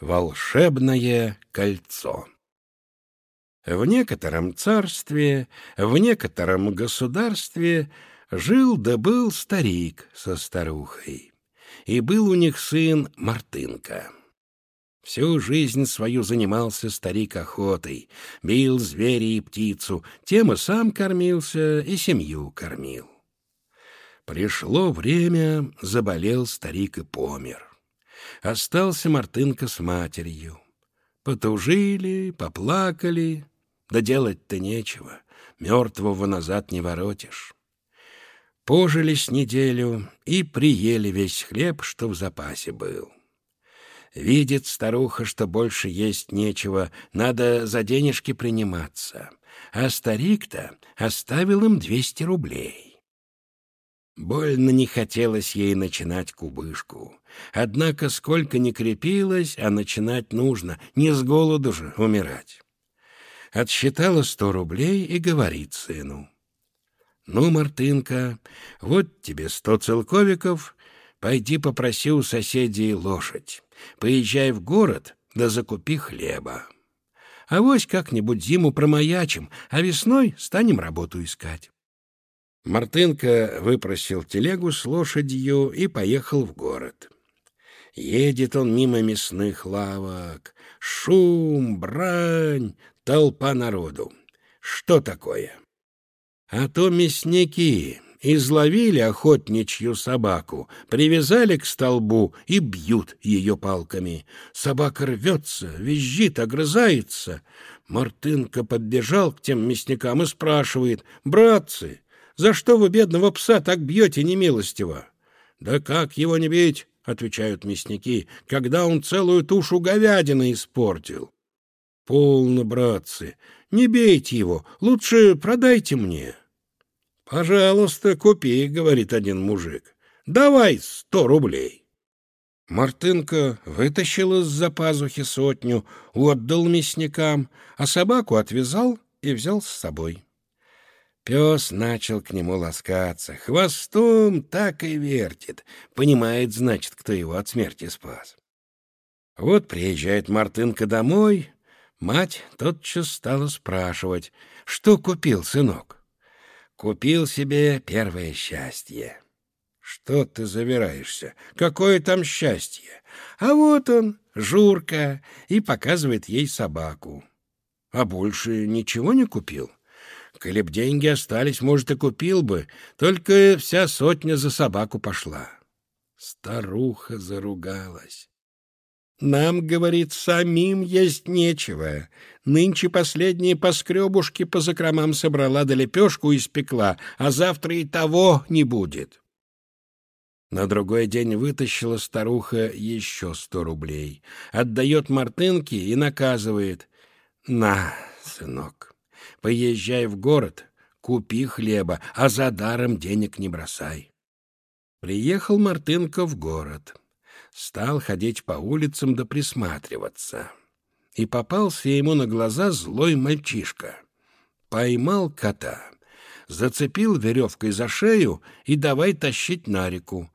Волшебное кольцо В некотором царстве, в некотором государстве жил да был старик со старухой, и был у них сын Мартынка. Всю жизнь свою занимался старик охотой, бил зверя и птицу, тем и сам кормился, и семью кормил. Пришло время, заболел старик и помер. Остался Мартынка с матерью. Потужили, поплакали, да делать-то нечего, мертвого назад не воротишь. Пожили с неделю и приели весь хлеб, что в запасе был. Видит старуха, что больше есть нечего, надо за денежки приниматься. А старик-то оставил им двести рублей. Больно не хотелось ей начинать кубышку. Однако сколько ни крепилась, а начинать нужно, не с голоду же умирать. Отсчитала сто рублей и говорит сыну. «Ну, Мартынка, вот тебе сто целковиков, пойди попроси у соседей лошадь. Поезжай в город, да закупи хлеба. А вось как-нибудь зиму промаячим, а весной станем работу искать». Мартынка выпросил телегу с лошадью и поехал в город. Едет он мимо мясных лавок. Шум, брань, толпа народу. Что такое? А то мясники изловили охотничью собаку, привязали к столбу и бьют ее палками. Собака рвется, визжит, огрызается. Мартынка подбежал к тем мясникам и спрашивает, «Братцы, за что вы бедного пса так бьете немилостиво? Да как его не бить, отвечают мясники, когда он целую тушу говядины испортил. Полно, братцы, не бейте его, лучше продайте мне. Пожалуйста, купи, говорит один мужик. Давай сто рублей. Мартынка вытащил из-за пазухи сотню, отдал мясникам, а собаку отвязал и взял с собой. Пес начал к нему ласкаться. Хвостом так и вертит. Понимает, значит, кто его от смерти спас. Вот приезжает Мартынка домой. Мать тотчас стала спрашивать, что купил сынок. Купил себе первое счастье. Что ты завираешься? Какое там счастье? А вот он, Журка, и показывает ей собаку. А больше ничего не купил? Коли б деньги остались, может, и купил бы, только вся сотня за собаку пошла. Старуха заругалась. Нам, говорит, самим есть нечего. Нынче последние поскребушки по закромам собрала да лепешку испекла, а завтра и того не будет. На другой день вытащила старуха еще сто рублей, отдает Мартынке и наказывает. «На, сынок, Поезжай в город, купи хлеба, а за даром денег не бросай. Приехал Мартынко в город. Стал ходить по улицам да присматриваться. И попался ему на глаза злой мальчишка. Поймал кота, зацепил веревкой за шею и давай тащить на реку.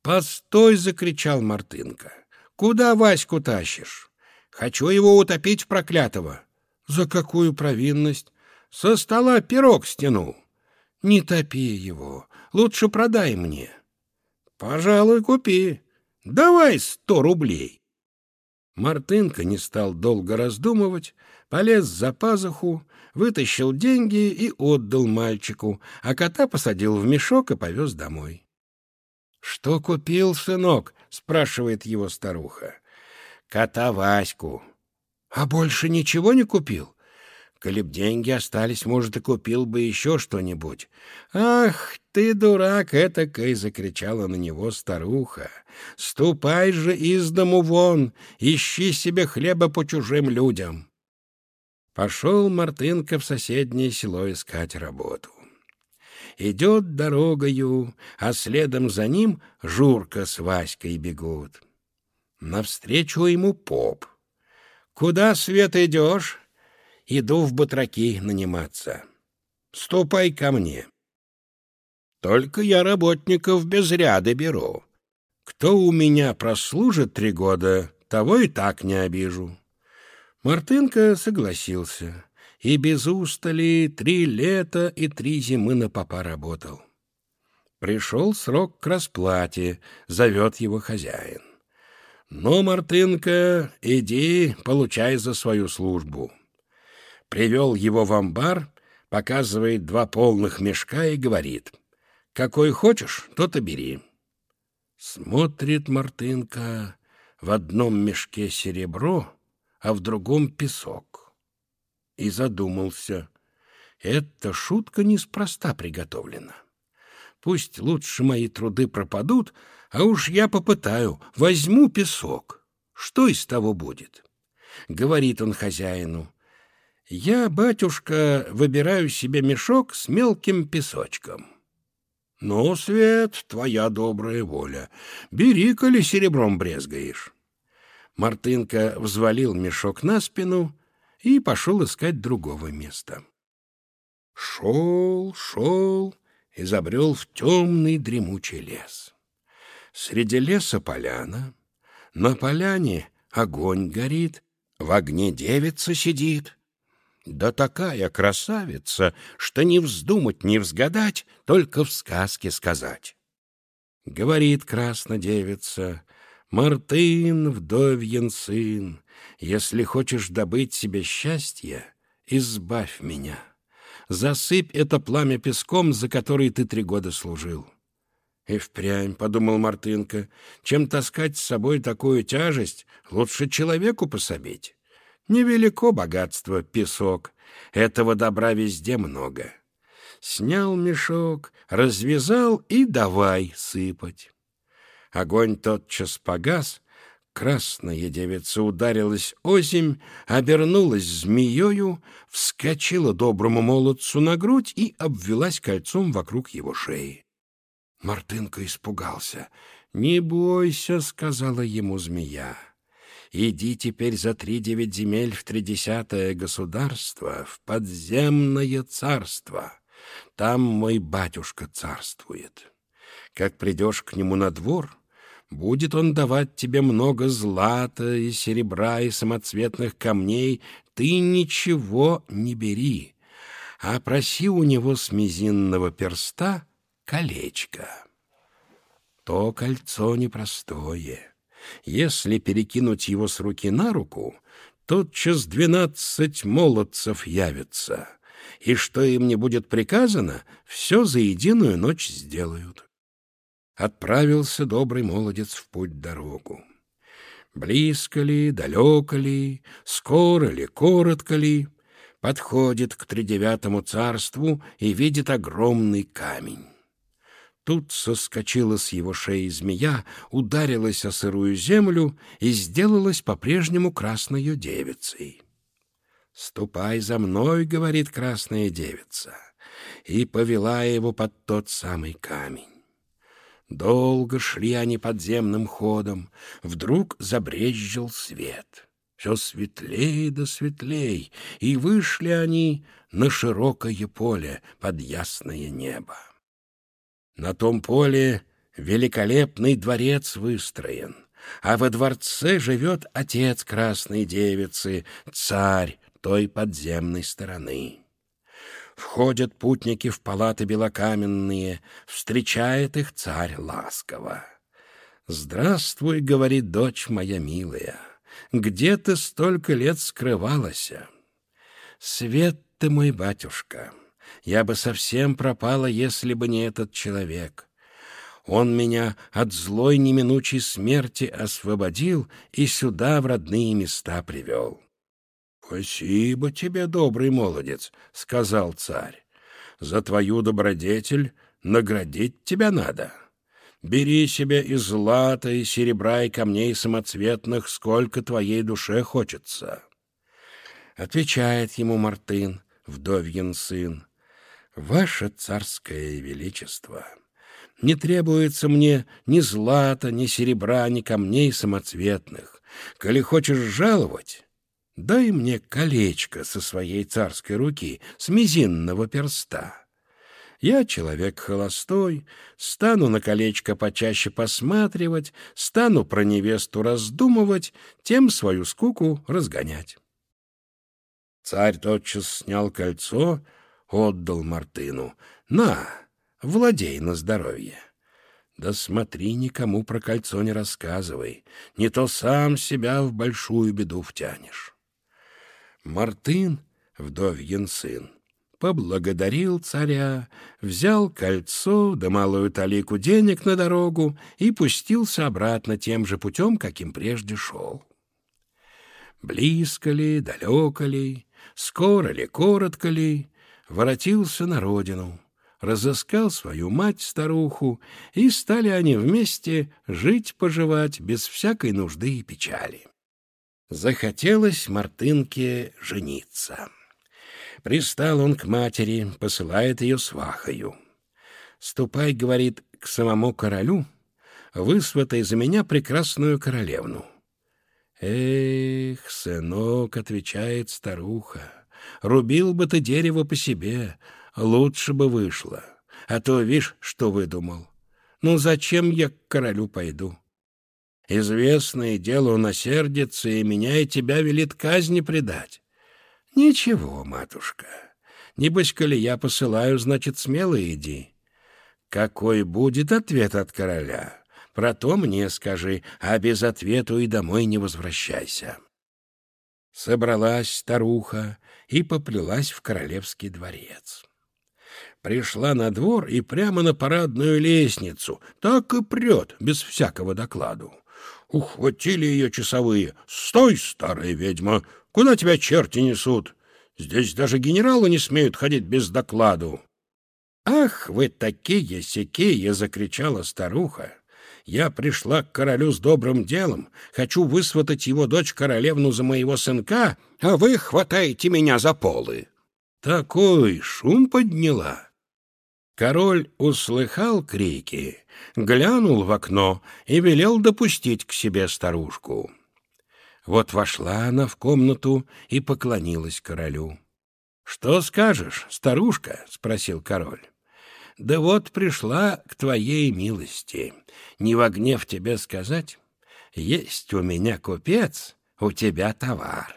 «Постой!» — закричал Мартынко. «Куда Ваську тащишь? Хочу его утопить в проклятого». «За какую провинность?» Со стола пирог стянул. Не топи его, лучше продай мне. Пожалуй, купи. Давай сто рублей. Мартынка не стал долго раздумывать, полез за пазуху, вытащил деньги и отдал мальчику, а кота посадил в мешок и повез домой. — Что купил, сынок? — спрашивает его старуха. — Кота Ваську. — А больше ничего не купил? Коли б деньги остались, может, и купил бы еще что-нибудь. «Ах, ты дурак!» — этакой закричала на него старуха. «Ступай же из дому вон, ищи себе хлеба по чужим людям!» Пошел Мартынка в соседнее село искать работу. Идет дорогою, а следом за ним Журка с Васькой бегут. Навстречу ему поп. «Куда, Свет, идешь?» Иду в батраки наниматься. Ступай ко мне. Только я работников без ряда беру. Кто у меня прослужит три года, того и так не обижу. Мартынка согласился и без устали три лета и три зимы на попа работал. Пришел срок к расплате, зовет его хозяин. «Ну, Мартынка, иди, получай за свою службу». Привел его в амбар, показывает два полных мешка и говорит, «Какой хочешь, тот и бери». Смотрит Мартынка, в одном мешке серебро, а в другом песок. И задумался, эта шутка неспроста приготовлена. Пусть лучше мои труды пропадут, а уж я попытаю, возьму песок. Что из того будет? Говорит он хозяину. Я, батюшка, выбираю себе мешок с мелким песочком. Ну, Свет, твоя добрая воля. Бери, коли серебром брезгаешь. Мартынка взвалил мешок на спину и пошел искать другого места. Шел, шел и в темный дремучий лес. Среди леса поляна, на поляне огонь горит, в огне девица сидит. Да такая красавица, что не вздумать, не взгадать, только в сказке сказать. Говорит красная девица, «Мартын, вдовьен сын, если хочешь добыть себе счастье, избавь меня» засыпь это пламя песком, за который ты три года служил. И впрямь, — подумал Мартынка, — чем таскать с собой такую тяжесть, лучше человеку пособить. Невелико богатство, песок, этого добра везде много. Снял мешок, развязал и давай сыпать. Огонь тотчас погас, Красная девица ударилась озимь, обернулась змеёю, вскочила доброму молодцу на грудь и обвелась кольцом вокруг его шеи. Мартынка испугался. «Не бойся», — сказала ему змея. «Иди теперь за три девять земель в тридесятое государство, в подземное царство. Там мой батюшка царствует. Как придешь к нему на двор...» Будет он давать тебе много злата и серебра и самоцветных камней, ты ничего не бери, а проси у него с мизинного перста колечко. То кольцо непростое. Если перекинуть его с руки на руку, тотчас двенадцать молодцев явятся, и что им не будет приказано, все за единую ночь сделают отправился добрый молодец в путь-дорогу. Близко ли, далеко ли, скоро ли, коротко ли, подходит к тридевятому царству и видит огромный камень. Тут соскочила с его шеи змея, ударилась о сырую землю и сделалась по-прежнему красною девицей. «Ступай за мной», — говорит красная девица, и повела его под тот самый камень. Долго шли они подземным ходом, вдруг забрезжил свет. Все светлее да светлей, и вышли они на широкое поле под ясное небо. На том поле великолепный дворец выстроен, а во дворце живет отец красной девицы, царь той подземной стороны. Входят путники в палаты белокаменные, встречает их царь ласково. «Здравствуй, — говорит дочь моя милая, — где ты столько лет скрывалась?» «Свет ты мой, батюшка, я бы совсем пропала, если бы не этот человек». Он меня от злой неминучей смерти освободил и сюда в родные места привел. «Спасибо тебе, добрый молодец», — сказал царь. «За твою добродетель наградить тебя надо. Бери себе и злата, и серебра, и камней самоцветных, сколько твоей душе хочется». Отвечает ему Мартын, вдовьин сын, «Ваше царское величество, не требуется мне ни злата, ни серебра, ни камней самоцветных. Коли хочешь жаловать, дай мне колечко со своей царской руки, с мизинного перста. Я человек холостой, стану на колечко почаще посматривать, стану про невесту раздумывать, тем свою скуку разгонять. Царь тотчас снял кольцо, отдал Мартыну. «На, владей на здоровье». Да смотри, никому про кольцо не рассказывай, не то сам себя в большую беду втянешь. Мартын, вдовьин сын, поблагодарил царя, взял кольцо да малую талику денег на дорогу и пустился обратно тем же путем, каким прежде шел. Близко ли, далеко ли, скоро ли, коротко ли, воротился на родину, разыскал свою мать-старуху, и стали они вместе жить-поживать без всякой нужды и печали. Захотелось Мартынке жениться. Пристал он к матери, посылает ее свахою. «Ступай, — говорит, — к самому королю, высватай за меня прекрасную королевну». «Эх, сынок, — отвечает старуха, — рубил бы ты дерево по себе, лучше бы вышло. А то, видишь, что выдумал. Ну, зачем я к королю пойду? Известное дело, он осердится, и меня и тебя велит казни предать. Ничего, матушка. Небось, коли я посылаю, значит, смело иди. Какой будет ответ от короля? Про то мне скажи, а без ответу и домой не возвращайся. Собралась старуха и поплелась в королевский дворец пришла на двор и прямо на парадную лестницу, так и прет, без всякого докладу. Ухватили ее часовые. «Стой, старая ведьма! Куда тебя черти несут? Здесь даже генералы не смеют ходить без докладу!» «Ах, вы такие-сякие!» — закричала старуха. «Я пришла к королю с добрым делом, хочу высватать его дочь королевну за моего сынка, а вы хватаете меня за полы!» Такой шум подняла, Король услыхал крики, глянул в окно и велел допустить к себе старушку. Вот вошла она в комнату и поклонилась королю. — Что скажешь, старушка? — спросил король. — Да вот пришла к твоей милости. Не во гнев тебе сказать. Есть у меня купец, у тебя товар.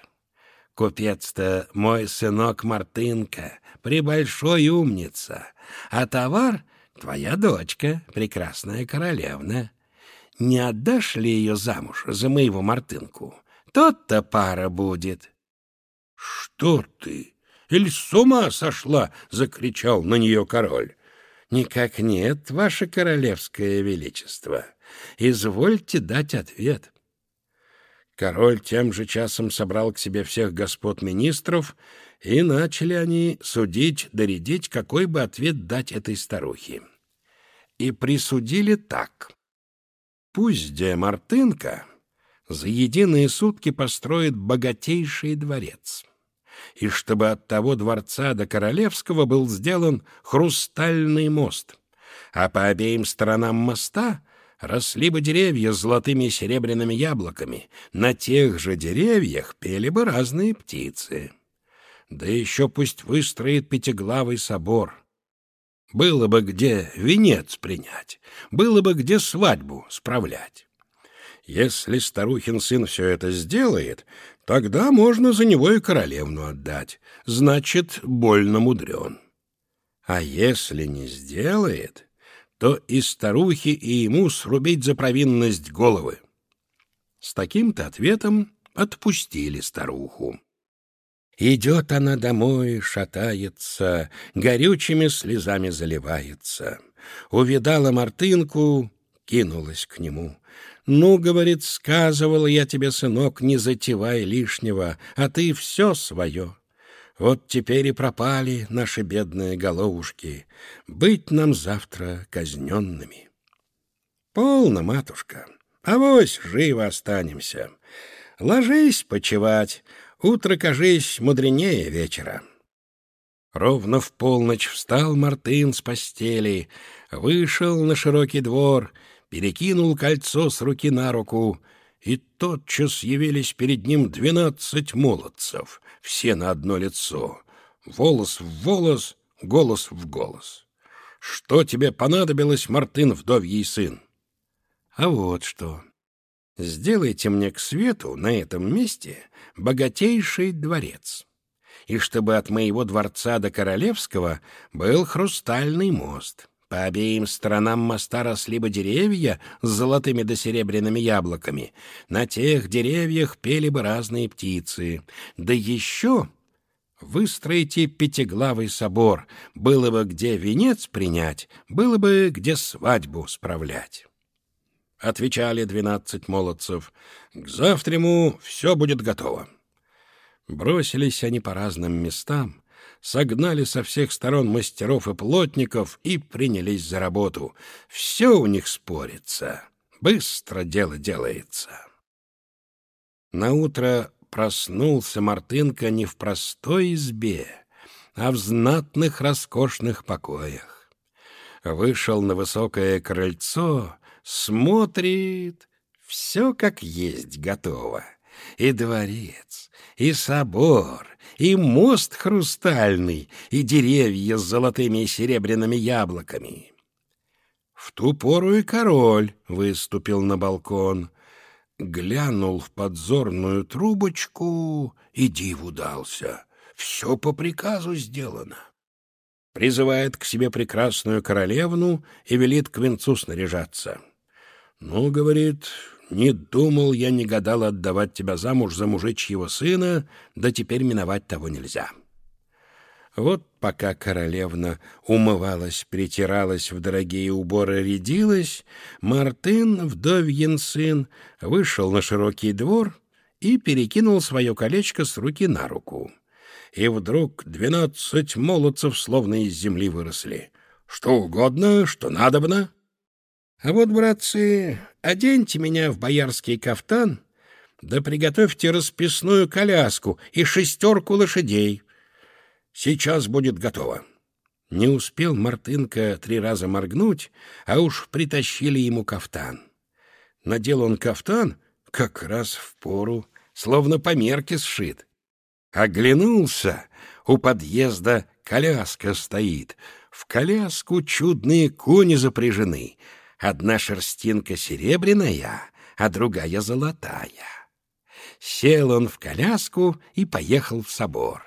Купец-то мой сынок Мартынка, прибольшой умница, а товар — твоя дочка, прекрасная королевна. Не отдашь ли ее замуж за моего Мартынку? Тот-то пара будет. — Что ты? Или с ума сошла? — закричал на нее король. — Никак нет, ваше королевское величество. Извольте дать ответ. — Король тем же часом собрал к себе всех господ министров, и начали они судить, доредить, какой бы ответ дать этой старухе. И присудили так. Пусть де Мартынка за единые сутки построит богатейший дворец, и чтобы от того дворца до Королевского был сделан хрустальный мост, а по обеим сторонам моста — росли бы деревья с золотыми и серебряными яблоками, на тех же деревьях пели бы разные птицы. Да еще пусть выстроит пятиглавый собор. Было бы где венец принять, было бы где свадьбу справлять. Если старухин сын все это сделает, тогда можно за него и королевну отдать, значит, больно мудрен. А если не сделает, то и старухе, и ему срубить за провинность головы. С таким-то ответом отпустили старуху. Идет она домой, шатается, горючими слезами заливается. Увидала Мартынку, кинулась к нему. «Ну, — говорит, — сказывал я тебе, сынок, не затевай лишнего, а ты все свое. Вот теперь и пропали наши бедные головушки. Быть нам завтра казненными. Полно, матушка. Авось живо останемся. Ложись почевать. Утро, кажись, мудренее вечера. Ровно в полночь встал Мартын с постели, вышел на широкий двор, перекинул кольцо с руки на руку — и тотчас явились перед ним двенадцать молодцев, все на одно лицо, волос в волос, голос в голос. Что тебе понадобилось, Мартын, вдовьей сын? А вот что. Сделайте мне к свету на этом месте богатейший дворец. И чтобы от моего дворца до Королевского был хрустальный мост. По обеим сторонам моста росли бы деревья с золотыми да серебряными яблоками. На тех деревьях пели бы разные птицы. Да еще выстроите пятиглавый собор. Было бы где венец принять, было бы где свадьбу справлять. — отвечали двенадцать молодцев. — К завтраму все будет готово. Бросились они по разным местам, согнали со всех сторон мастеров и плотников и принялись за работу. Все у них спорится, быстро дело делается. Наутро проснулся Мартынка не в простой избе, а в знатных роскошных покоях. Вышел на высокое крыльцо — Смотрит, все как есть готово. И дворец, и собор, и мост хрустальный, и деревья с золотыми и серебряными яблоками. В ту пору и король выступил на балкон, глянул в подзорную трубочку и диву дался. Все по приказу сделано призывает к себе прекрасную королевну и велит к венцу снаряжаться. «Ну, — говорит, — не думал я, не гадал отдавать тебя замуж за мужичьего сына, да теперь миновать того нельзя». Вот пока королевна умывалась, притиралась, в дорогие уборы рядилась, Мартын, вдовьин сын, вышел на широкий двор и перекинул свое колечко с руки на руку. И вдруг двенадцать молодцев словно из земли выросли. «Что угодно, что надобно». А вот, братцы, оденьте меня в боярский кафтан, да приготовьте расписную коляску и шестерку лошадей. Сейчас будет готово. Не успел Мартынка три раза моргнуть, а уж притащили ему кафтан. Надел он кафтан как раз в пору, словно по мерке сшит. Оглянулся, у подъезда коляска стоит, в коляску чудные кони запряжены — Одна шерстинка серебряная, а другая золотая. Сел он в коляску и поехал в собор.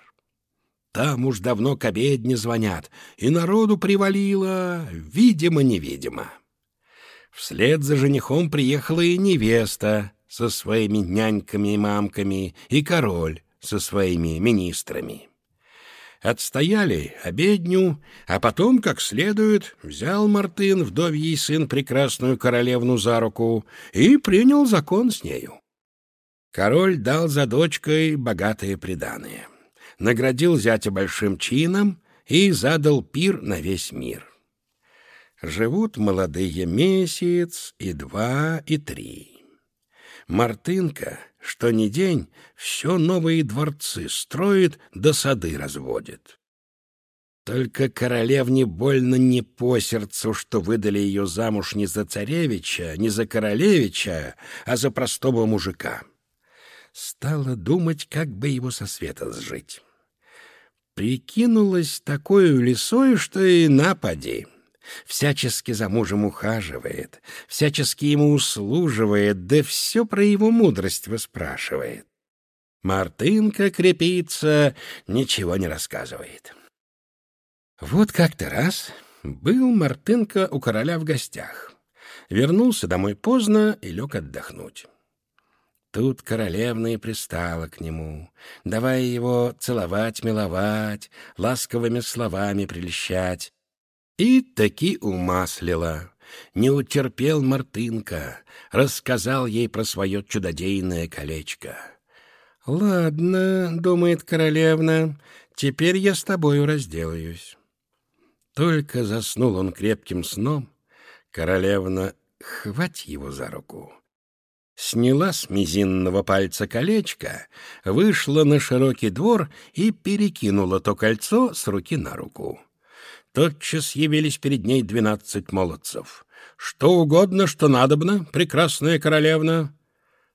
Там уж давно к обедне звонят, и народу привалило, видимо-невидимо. Вслед за женихом приехала и невеста со своими няньками и мамками, и король со своими министрами отстояли обедню, а потом, как следует, взял Мартын, вдовьей сын, прекрасную королевну за руку и принял закон с нею. Король дал за дочкой богатые приданые, наградил зятя большим чином и задал пир на весь мир. Живут молодые месяц и два, и три. Мартынка, что ни день, все новые дворцы строит да сады разводит. Только королевне больно не по сердцу, что выдали ее замуж не за царевича, не за королевича, а за простого мужика. Стала думать, как бы его со света сжить. Прикинулась такой лисой, что и напади — всячески за мужем ухаживает, всячески ему услуживает, да все про его мудрость выспрашивает. Мартынка крепится, ничего не рассказывает. Вот как-то раз был Мартынка у короля в гостях. Вернулся домой поздно и лег отдохнуть. Тут королевна и пристала к нему, давая его целовать, миловать, ласковыми словами прельщать. И таки умаслила. Не утерпел Мартынка, рассказал ей про свое чудодейное колечко. «Ладно», — думает королевна, — «теперь я с тобою разделаюсь». Только заснул он крепким сном, королевна хвать его за руку. Сняла с мизинного пальца колечко, вышла на широкий двор и перекинула то кольцо с руки на руку. Тотчас явились перед ней двенадцать молодцев. «Что угодно, что надобно, прекрасная королевна!»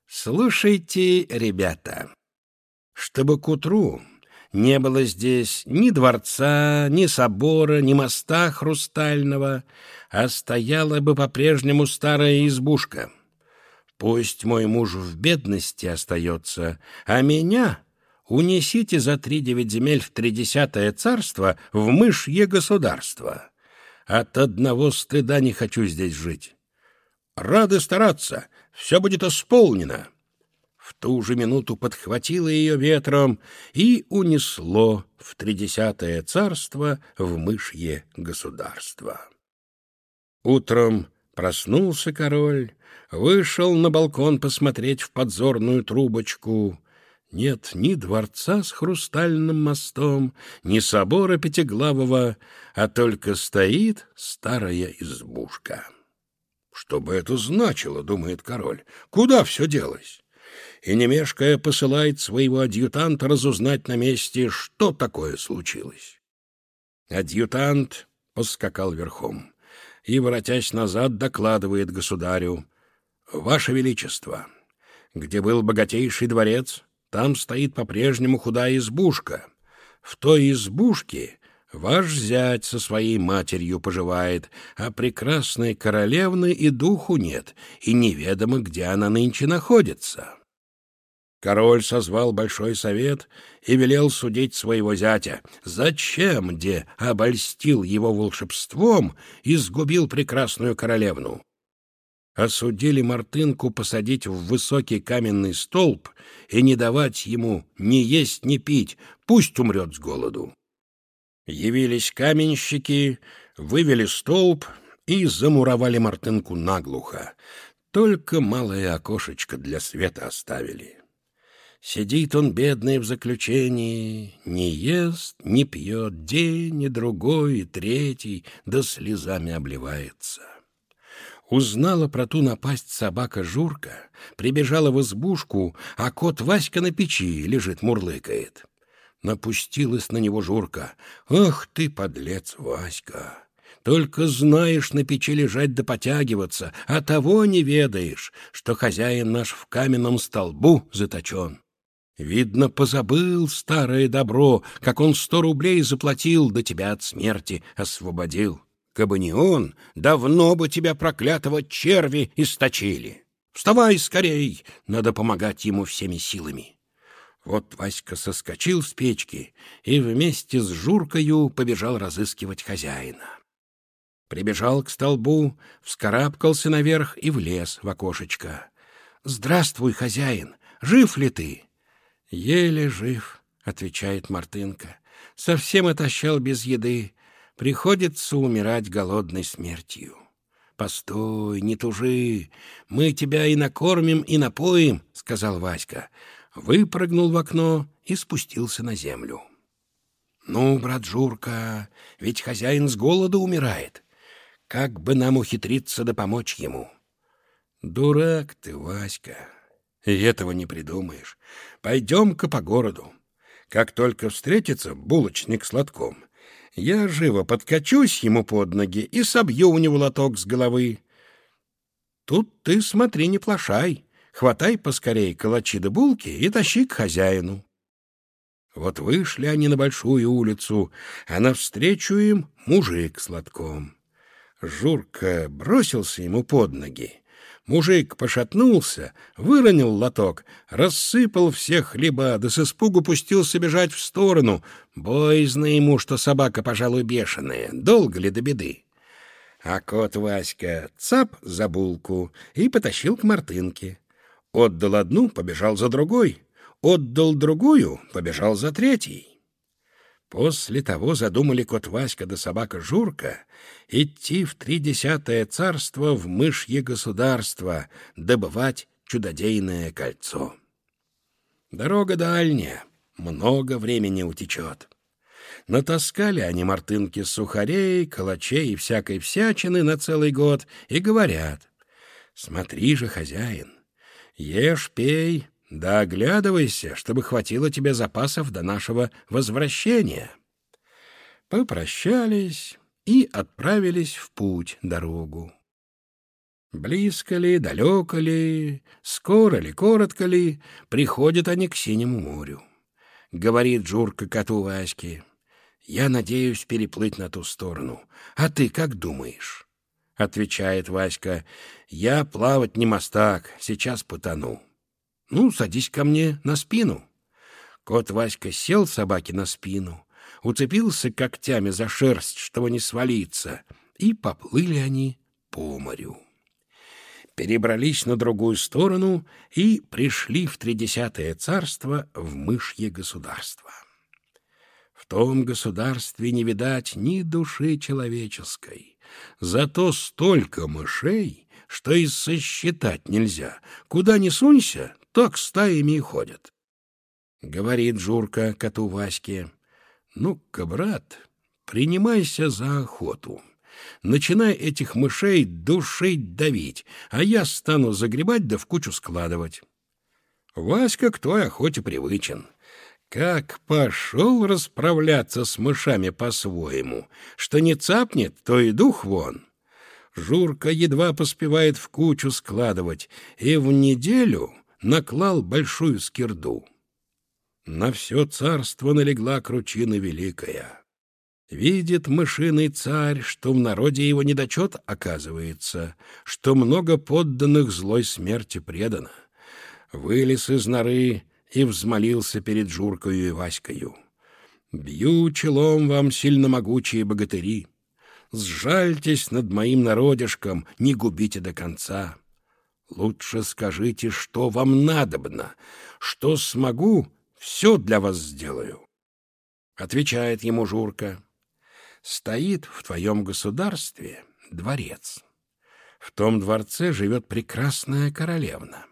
«Слушайте, ребята, чтобы к утру Не было здесь ни дворца, ни собора, ни моста хрустального, а стояла бы по-прежнему старая избушка. Пусть мой муж в бедности остается, а меня унесите за три девять земель в тридесятое царство в мышье государство. От одного стыда не хочу здесь жить. Рады стараться, все будет исполнено. В ту же минуту подхватило ее ветром и унесло в тридесятое царство в мышье государство. Утром проснулся король, вышел на балкон посмотреть в подзорную трубочку. Нет ни дворца с хрустальным мостом, ни собора пятиглавого, а только стоит старая избушка. «Что бы это значило?» — думает король. «Куда все делось?» И, не посылает своего адъютанта разузнать на месте, что такое случилось. Адъютант поскакал верхом и, воротясь назад, докладывает государю. «Ваше Величество, где был богатейший дворец, там стоит по-прежнему худая избушка. В той избушке ваш зять со своей матерью поживает, а прекрасной королевны и духу нет, и неведомо, где она нынче находится». Король созвал большой совет и велел судить своего зятя. Зачем, де обольстил его волшебством и сгубил прекрасную королевну? Осудили Мартынку посадить в высокий каменный столб и не давать ему ни есть, ни пить, пусть умрет с голоду. Явились каменщики, вывели столб и замуровали Мартынку наглухо. Только малое окошечко для света оставили. Сидит он, бедный, в заключении, не ест, не пьет день, и другой, и третий, да слезами обливается. Узнала про ту напасть собака Журка, прибежала в избушку, а кот Васька на печи лежит, мурлыкает. Напустилась на него Журка. «Ах ты, подлец, Васька! Только знаешь на печи лежать да потягиваться, а того не ведаешь, что хозяин наш в каменном столбу заточен». Видно, позабыл старое добро, как он сто рублей заплатил, да тебя от смерти освободил. Кабы не он, давно бы тебя, проклятого, черви источили. Вставай скорей, надо помогать ему всеми силами. Вот Васька соскочил с печки и вместе с Журкою побежал разыскивать хозяина. Прибежал к столбу, вскарабкался наверх и влез в окошечко. «Здравствуй, хозяин! Жив ли ты?» «Еле жив», — отвечает Мартынка. «Совсем отощал без еды. Приходится умирать голодной смертью». «Постой, не тужи. Мы тебя и накормим, и напоим», — сказал Васька. Выпрыгнул в окно и спустился на землю. «Ну, брат Журка, ведь хозяин с голоду умирает. Как бы нам ухитриться да помочь ему?» «Дурак ты, Васька. И этого не придумаешь. Пойдем-ка по городу. Как только встретится булочник с лотком, я живо подкачусь ему под ноги и собью у него лоток с головы. Тут ты смотри, не плашай. Хватай поскорей калачи да булки и тащи к хозяину. Вот вышли они на большую улицу, а навстречу им мужик с лотком. Журка бросился ему под ноги Мужик пошатнулся, выронил лоток, рассыпал всех хлеба, да с испугу пустился бежать в сторону. Боязно ему, что собака, пожалуй, бешеная. Долго ли до беды? А кот Васька цап за булку и потащил к мартынке. Отдал одну, побежал за другой. Отдал другую, побежал за третьей. После того задумали кот Васька да собака Журка идти в тридесятое царство в мышье государство, добывать чудодейное кольцо. Дорога дальняя, много времени утечет. Натаскали они мартынки сухарей, калачей и всякой всячины на целый год и говорят, «Смотри же, хозяин, ешь, пей, да оглядывайся, чтобы хватило тебе запасов до нашего возвращения. Попрощались и отправились в путь дорогу. Близко ли, далеко ли, скоро ли, коротко ли, приходят они к Синему морю. говорит Журка коту Ваське. «Я надеюсь переплыть на ту сторону. А ты как думаешь?» Отвечает Васька. «Я плавать не мастак, сейчас потону». «Ну, садись ко мне на спину». Кот Васька сел собаке на спину, уцепился когтями за шерсть, чтобы не свалиться, и поплыли они по морю. Перебрались на другую сторону и пришли в тридесятое царство в мышье государство. В том государстве не видать ни души человеческой, зато столько мышей, что и сосчитать нельзя. Куда ни сунься, так стаями и ходят. Говорит Журка коту Ваське, «Ну-ка, брат, принимайся за охоту. Начинай этих мышей душить, давить, а я стану загребать да в кучу складывать». Васька к той охоте привычен. Как пошел расправляться с мышами по-своему, что не цапнет, то и дух вон. Журка едва поспевает в кучу складывать, и в неделю наклал большую скирду. На все царство налегла кручина великая. Видит мышиный царь, что в народе его недочет оказывается, что много подданных злой смерти предано. Вылез из норы и взмолился перед Журкою и Ваською. «Бью челом вам сильно могучие богатыри. Сжальтесь над моим народишком, не губите до конца. Лучше скажите, что вам надобно, что смогу, все для вас сделаю. Отвечает ему Журка. Стоит в твоем государстве дворец. В том дворце живет прекрасная королевна.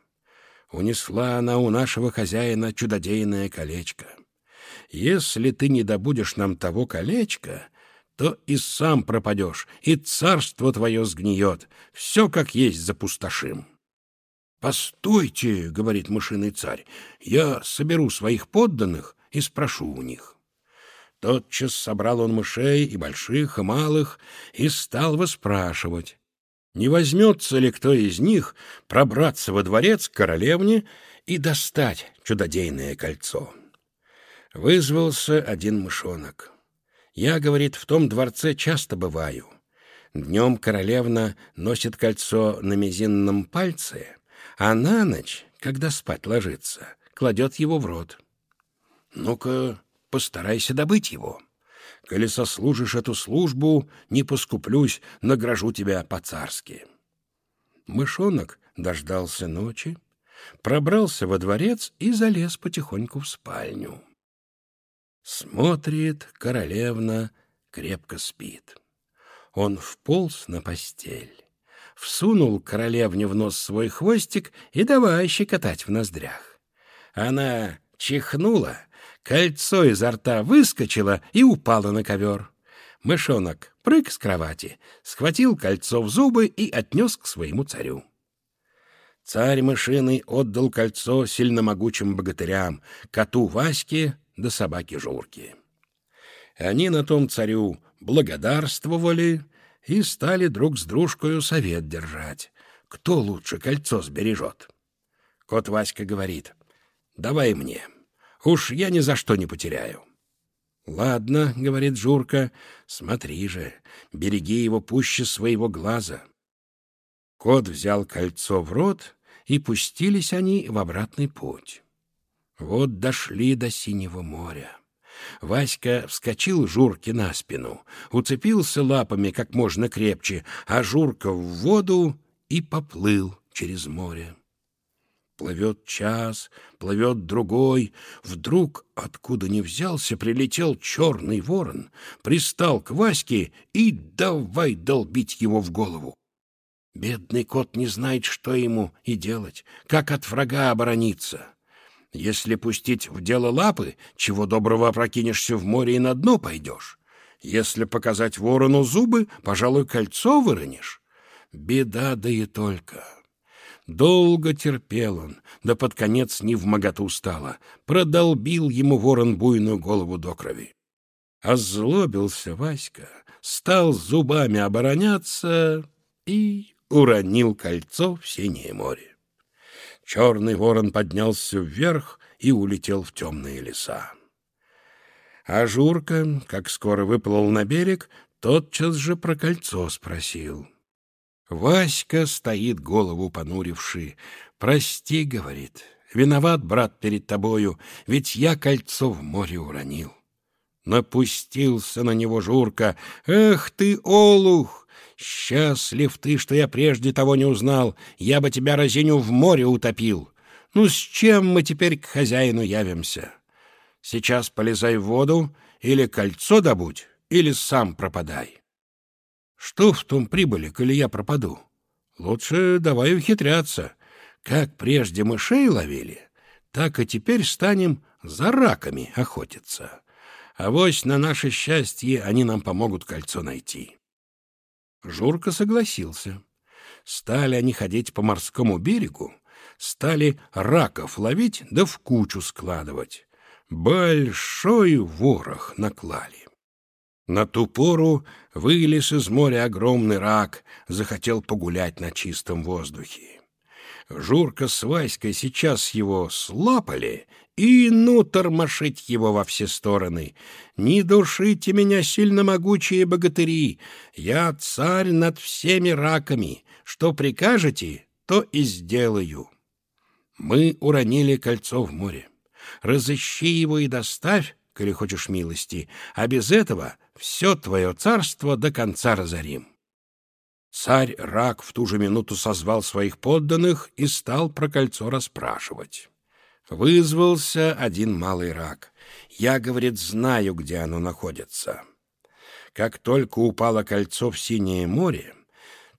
Унесла она у нашего хозяина чудодейное колечко. Если ты не добудешь нам того колечка, то и сам пропадешь, и царство твое сгниет, все как есть запустошим. «Постойте», — говорит мышиный царь, — «я соберу своих подданных и спрошу у них». Тотчас собрал он мышей и больших, и малых, и стал выспрашивать, не возьмется ли кто из них пробраться во дворец к королевне и достать чудодейное кольцо. Вызвался один мышонок. «Я, — говорит, — в том дворце часто бываю. Днем королевна носит кольцо на мизинном пальце, а на ночь, когда спать ложится, кладет его в рот. Ну-ка, постарайся добыть его. Коли сослужишь эту службу, не поскуплюсь, награжу тебя по-царски. Мышонок дождался ночи, пробрался во дворец и залез потихоньку в спальню. Смотрит, королевна крепко спит. Он вполз на постель всунул королевне в нос свой хвостик и давай щекотать в ноздрях. Она чихнула, кольцо изо рта выскочило и упало на ковер. Мышонок прыг с кровати, схватил кольцо в зубы и отнес к своему царю. Царь мышиный отдал кольцо сильномогучим богатырям, коту Ваське да собаке Журке. Они на том царю благодарствовали, и стали друг с дружкою совет держать. Кто лучше кольцо сбережет? Кот Васька говорит, давай мне, уж я ни за что не потеряю. «Ладно», — говорит Журка, — «смотри же, береги его пуще своего глаза». Кот взял кольцо в рот, и пустились они в обратный путь. Вот дошли до Синего моря. Васька вскочил Журке на спину, уцепился лапами как можно крепче, а Журка в воду и поплыл через море. Плывет час, плывет другой. Вдруг, откуда ни взялся, прилетел черный ворон, пристал к Ваське и давай долбить его в голову. Бедный кот не знает, что ему и делать, как от врага оборониться. Если пустить в дело лапы, чего доброго опрокинешься в море и на дно пойдешь. Если показать ворону зубы, пожалуй, кольцо выронишь. Беда да и только. Долго терпел он, да под конец не в моготу стало. Продолбил ему ворон буйную голову до крови. Озлобился Васька, стал зубами обороняться и уронил кольцо в синее море. Черный ворон поднялся вверх и улетел в темные леса. А Журка, как скоро выплыл на берег, тотчас же про кольцо спросил. Васька стоит, голову понуривший. «Прости, — говорит, — виноват, брат, перед тобою, ведь я кольцо в море уронил». Напустился на него Журка. «Эх ты, олух! Счастлив ты, что я прежде того не узнал. Я бы тебя, разиню, в море утопил. Ну, с чем мы теперь к хозяину явимся? Сейчас полезай в воду, или кольцо добудь, или сам пропадай. Что в том прибыли, коли я пропаду? Лучше давай ухитряться. Как прежде мышей ловили, так и теперь станем за раками охотиться. А вось на наше счастье они нам помогут кольцо найти. Журка согласился. Стали они ходить по морскому берегу, стали раков ловить да в кучу складывать. Большой ворох наклали. На ту пору вылез из моря огромный рак, захотел погулять на чистом воздухе. Журка с Васькой сейчас его слапали и ну тормошить его во все стороны. Не душите меня, сильно могучие богатыри, я царь над всеми раками, что прикажете, то и сделаю. Мы уронили кольцо в море. Разыщи его и доставь, коли хочешь милости, а без этого все твое царство до конца разорим. Царь Рак в ту же минуту созвал своих подданных и стал про кольцо расспрашивать. Вызвался один малый рак. Я, говорит, знаю, где оно находится. Как только упало кольцо в синее море,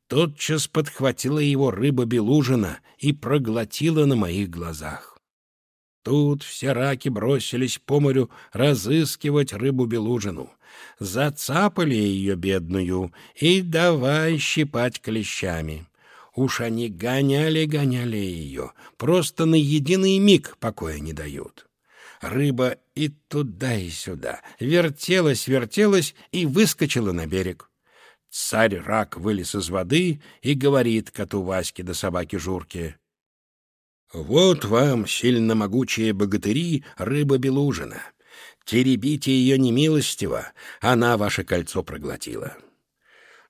тотчас подхватила его рыба Белужина и проглотила на моих глазах. Тут все раки бросились по морю разыскивать рыбу Белужину. Зацапали ее бедную и давай щипать клещами. Уж они гоняли-гоняли ее, просто на единый миг покоя не дают. Рыба и туда, и сюда, вертелась-вертелась и выскочила на берег. Царь-рак вылез из воды и говорит коту Ваське да собаке Журке. «Вот вам, сильно могучие богатыри, рыба Белужина. Теребите ее немилостиво, она ваше кольцо проглотила».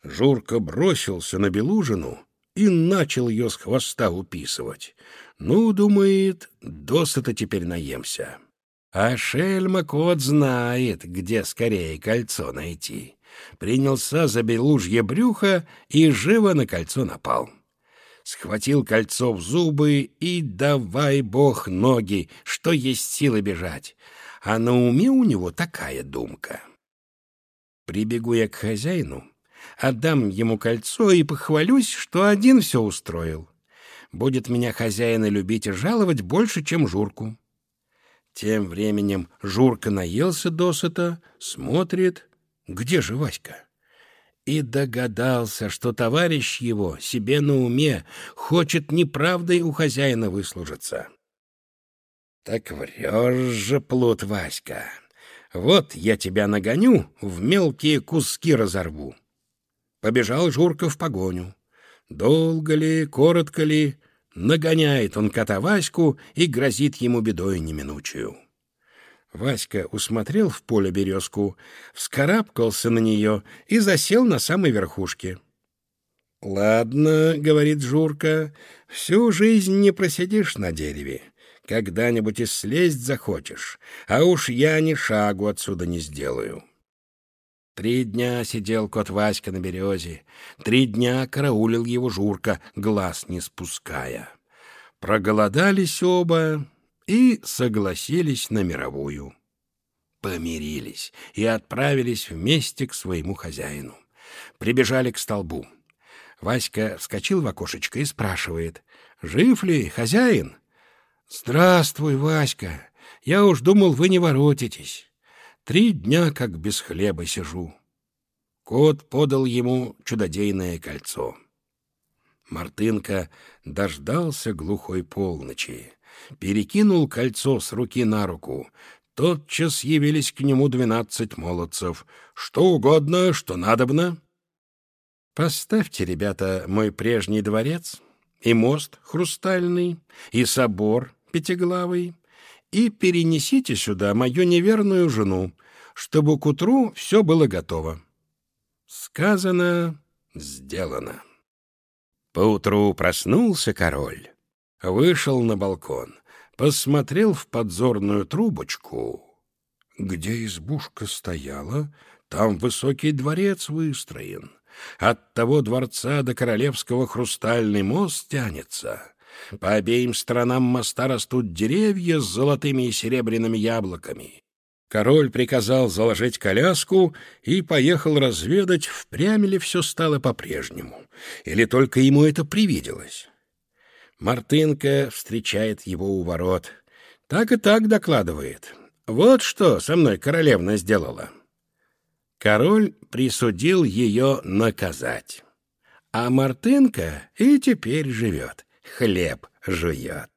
Журка бросился на Белужину и начал ее с хвоста уписывать. Ну, думает, досыта теперь наемся. А шельма-кот знает, где скорее кольцо найти. Принялся за белужье брюхо и живо на кольцо напал. Схватил кольцо в зубы и давай бог ноги, что есть силы бежать. А на уме у него такая думка. Прибегу я к хозяину, отдам ему кольцо и похвалюсь, что один все устроил. Будет меня хозяина любить и жаловать больше, чем Журку. Тем временем Журка наелся досыта, смотрит, где же Васька? И догадался, что товарищ его себе на уме хочет неправдой у хозяина выслужиться. Так врешь же, плут Васька. Вот я тебя нагоню, в мелкие куски разорву. Побежал Журка в погоню. Долго ли, коротко ли, нагоняет он кота Ваську и грозит ему бедой неминучую. Васька усмотрел в поле березку, вскарабкался на нее и засел на самой верхушке. «Ладно, — говорит Журка, — всю жизнь не просидишь на дереве. Когда-нибудь и слезть захочешь, а уж я ни шагу отсюда не сделаю». Три дня сидел кот Васька на березе, три дня караулил его Журка, глаз не спуская. Проголодались оба и согласились на мировую. Помирились и отправились вместе к своему хозяину. Прибежали к столбу. Васька вскочил в окошечко и спрашивает, «Жив ли хозяин?» «Здравствуй, Васька! Я уж думал, вы не воротитесь». Три дня как без хлеба сижу. Кот подал ему чудодейное кольцо. Мартынка дождался глухой полночи, перекинул кольцо с руки на руку. Тотчас явились к нему двенадцать молодцев. Что угодно, что надобно. Поставьте, ребята, мой прежний дворец, и мост хрустальный, и собор пятиглавый, и перенесите сюда мою неверную жену, чтобы к утру все было готово. Сказано, сделано. Поутру проснулся король, вышел на балкон, посмотрел в подзорную трубочку. Где избушка стояла, там высокий дворец выстроен. От того дворца до королевского хрустальный мост тянется. По обеим сторонам моста растут деревья с золотыми и серебряными яблоками. Король приказал заложить коляску и поехал разведать, впрямь ли все стало по-прежнему, или только ему это привиделось. Мартынка встречает его у ворот. Так и так докладывает. Вот что со мной королевна сделала. Король присудил ее наказать. А Мартынка и теперь живет, хлеб жует.